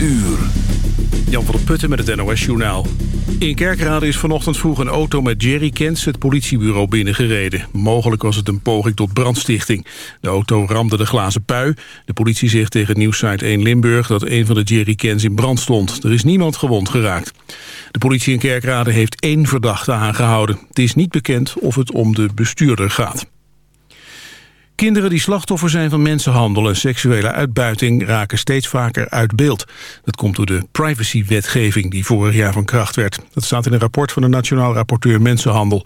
uur. Jan van der Putten met het NOS-journaal. In Kerkrade is vanochtend vroeg een auto met jerrycans het politiebureau binnengereden. Mogelijk was het een poging tot brandstichting. De auto ramde de glazen pui. De politie zegt tegen nieuwssite 1 Limburg dat een van de jerrycans in brand stond. Er is niemand gewond geraakt. De politie in Kerkrade heeft één verdachte aangehouden. Het is niet bekend of het om de bestuurder gaat. Kinderen die slachtoffer zijn van mensenhandel en seksuele uitbuiting raken steeds vaker uit beeld. Dat komt door de privacywetgeving die vorig jaar van kracht werd. Dat staat in een rapport van de Nationaal Rapporteur Mensenhandel.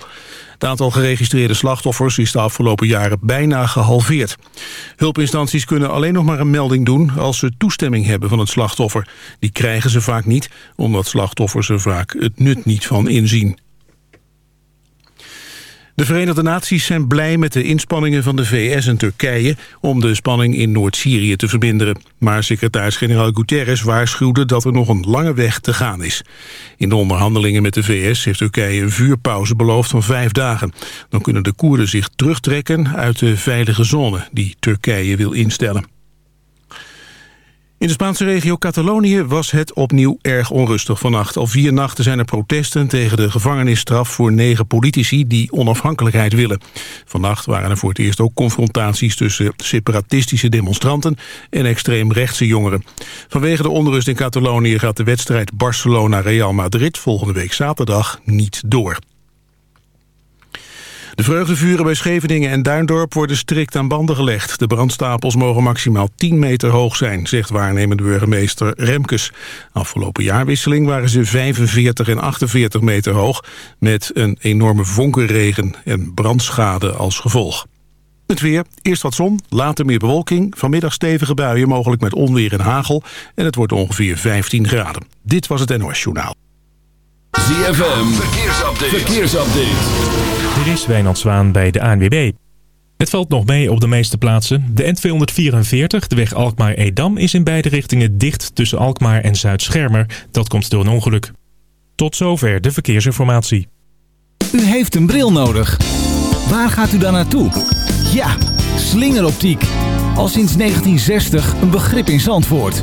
Het aantal geregistreerde slachtoffers is de afgelopen jaren bijna gehalveerd. Hulpinstanties kunnen alleen nog maar een melding doen als ze toestemming hebben van het slachtoffer. Die krijgen ze vaak niet, omdat slachtoffers er vaak het nut niet van inzien. De Verenigde Naties zijn blij met de inspanningen van de VS en Turkije om de spanning in Noord-Syrië te verminderen. Maar secretaris-generaal Guterres waarschuwde dat er nog een lange weg te gaan is. In de onderhandelingen met de VS heeft Turkije een vuurpauze beloofd van vijf dagen. Dan kunnen de Koerden zich terugtrekken uit de veilige zone die Turkije wil instellen. In de Spaanse regio Catalonië was het opnieuw erg onrustig vannacht. Al vier nachten zijn er protesten tegen de gevangenisstraf voor negen politici die onafhankelijkheid willen. Vannacht waren er voor het eerst ook confrontaties tussen separatistische demonstranten en extreemrechtse jongeren. Vanwege de onrust in Catalonië gaat de wedstrijd Barcelona-Real Madrid volgende week zaterdag niet door. De vreugdevuren bij Scheveningen en Duindorp worden strikt aan banden gelegd. De brandstapels mogen maximaal 10 meter hoog zijn, zegt waarnemende burgemeester Remkes. Afgelopen jaarwisseling waren ze 45 en 48 meter hoog... met een enorme vonkenregen en brandschade als gevolg. Het weer, eerst wat zon, later meer bewolking. Vanmiddag stevige buien, mogelijk met onweer en hagel. En het wordt ongeveer 15 graden. Dit was het NOS Journaal. ZFM, verkeersupdate. verkeersupdate. Er is Wijnand Zwaan bij de ANWB. Het valt nog mee op de meeste plaatsen. De N244, de weg Alkmaar-Edam, is in beide richtingen dicht tussen Alkmaar en Zuid-Schermer. Dat komt door een ongeluk. Tot zover de verkeersinformatie. U heeft een bril nodig. Waar gaat u dan naartoe? Ja, slingeroptiek. Al sinds 1960 een begrip in Zandvoort.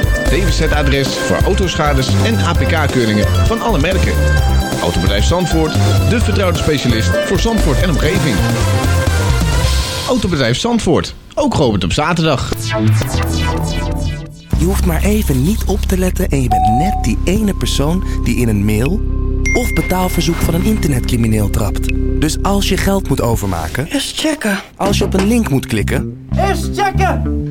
DWZ-adres voor autoschades en APK-keuringen van alle merken. Autobedrijf Zandvoort, de vertrouwde specialist voor Zandvoort en omgeving. Autobedrijf Zandvoort, ook geopend op zaterdag. Je hoeft maar even niet op te letten en je bent net die ene persoon die in een mail of betaalverzoek van een internetcrimineel trapt. Dus als je geld moet overmaken... Eerst checken. Als je op een link moet klikken... Eerst checken!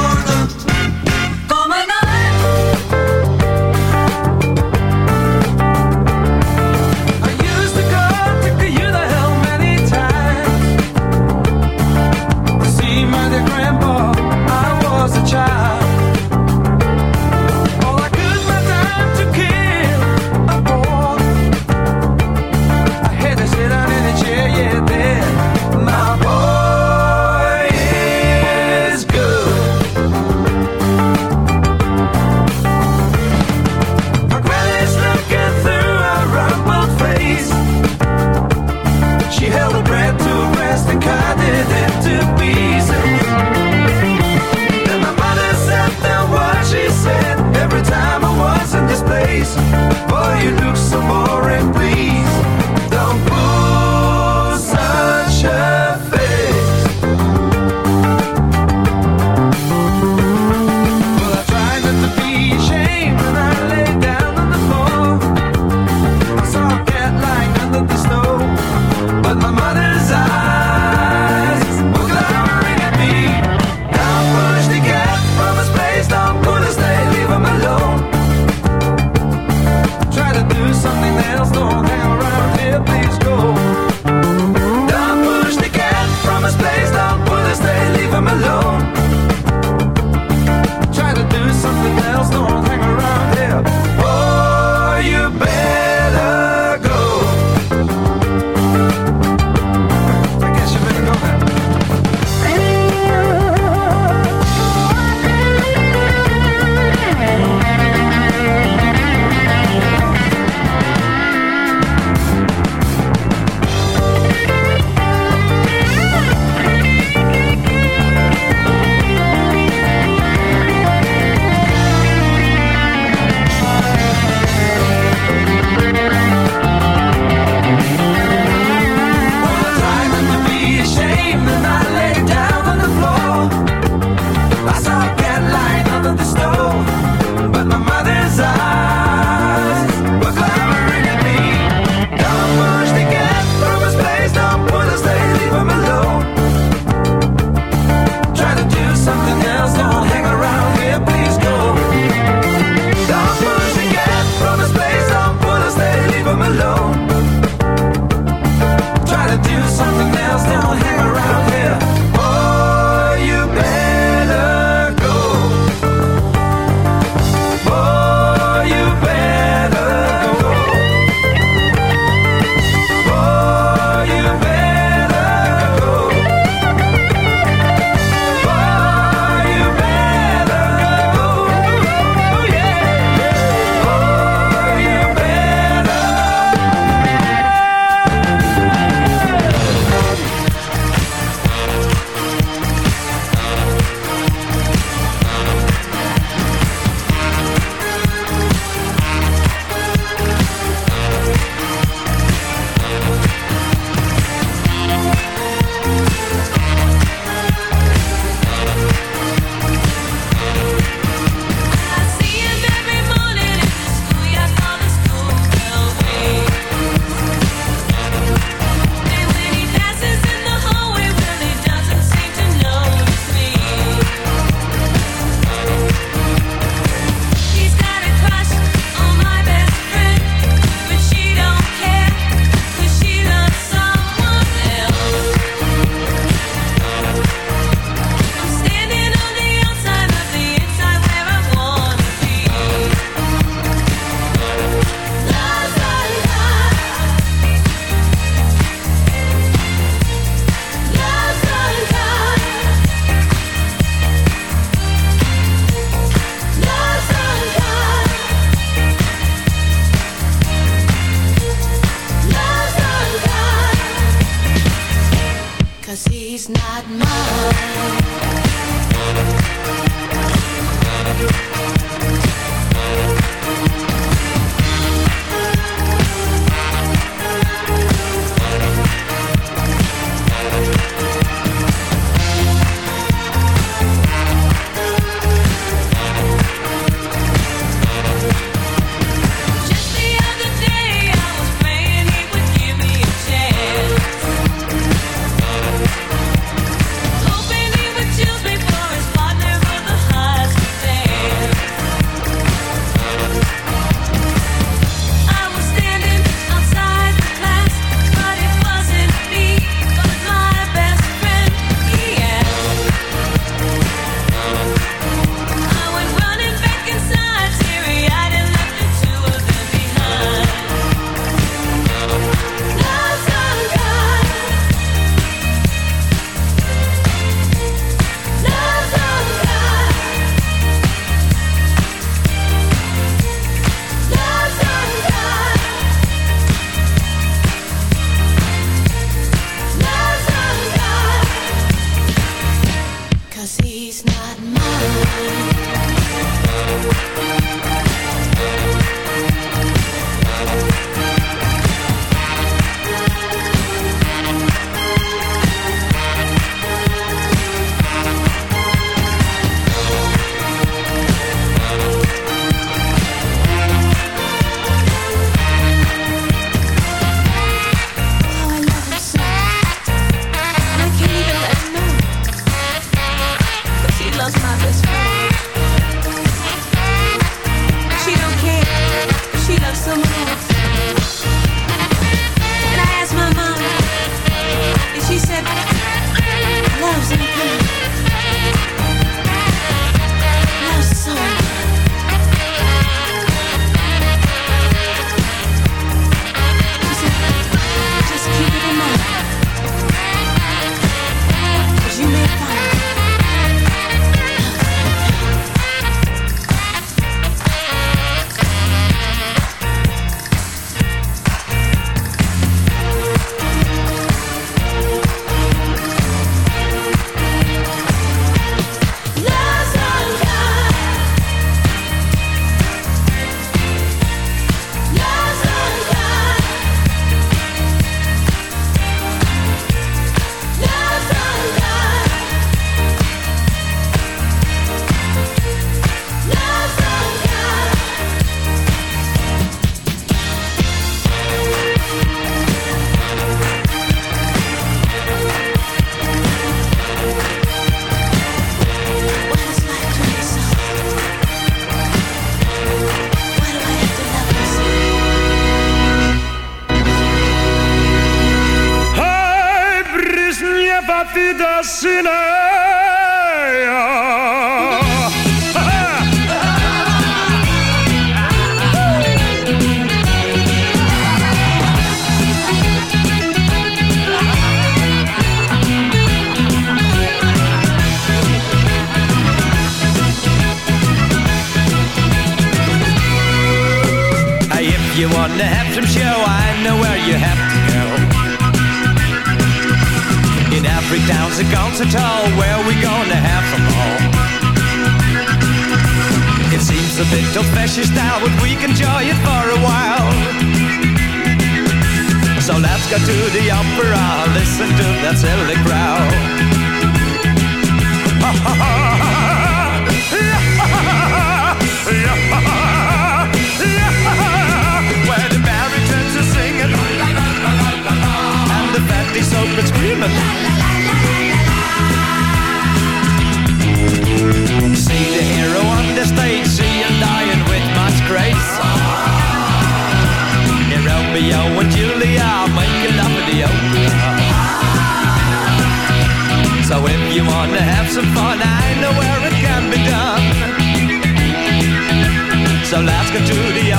let's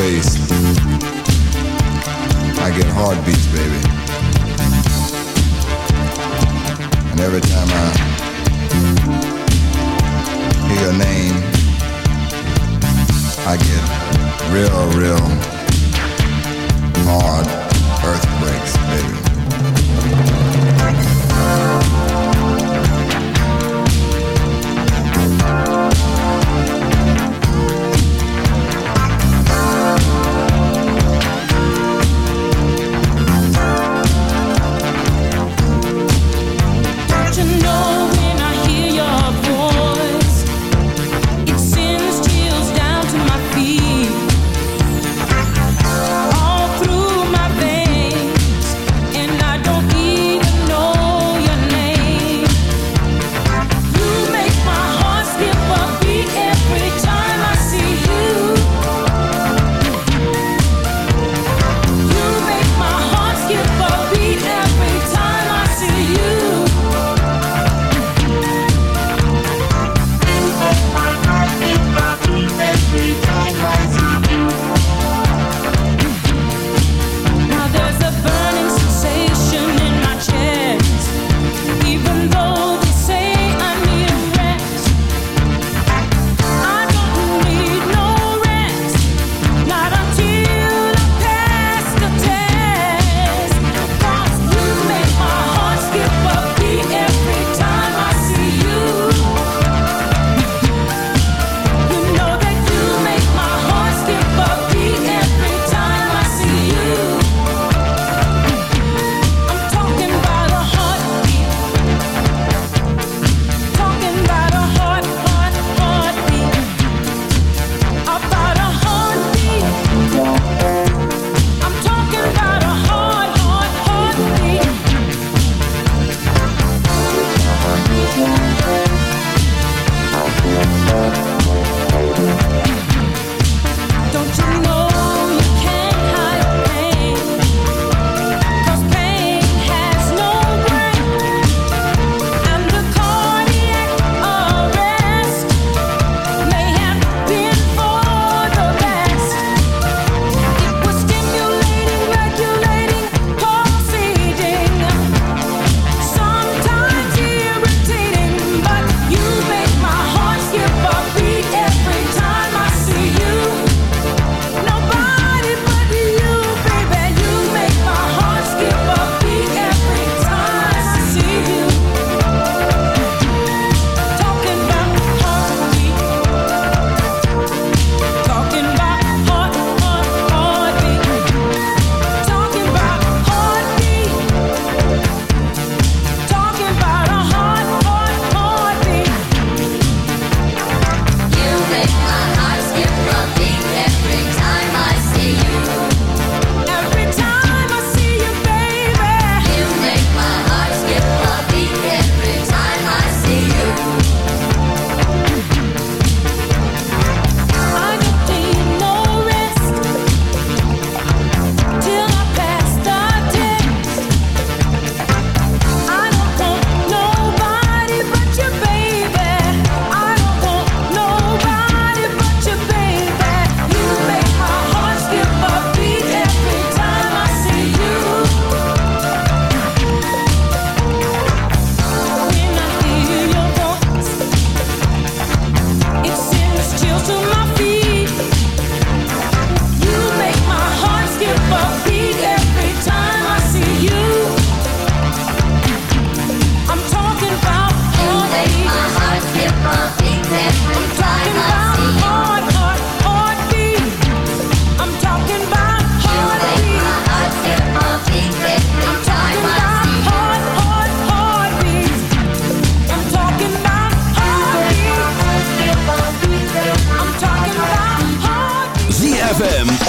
face,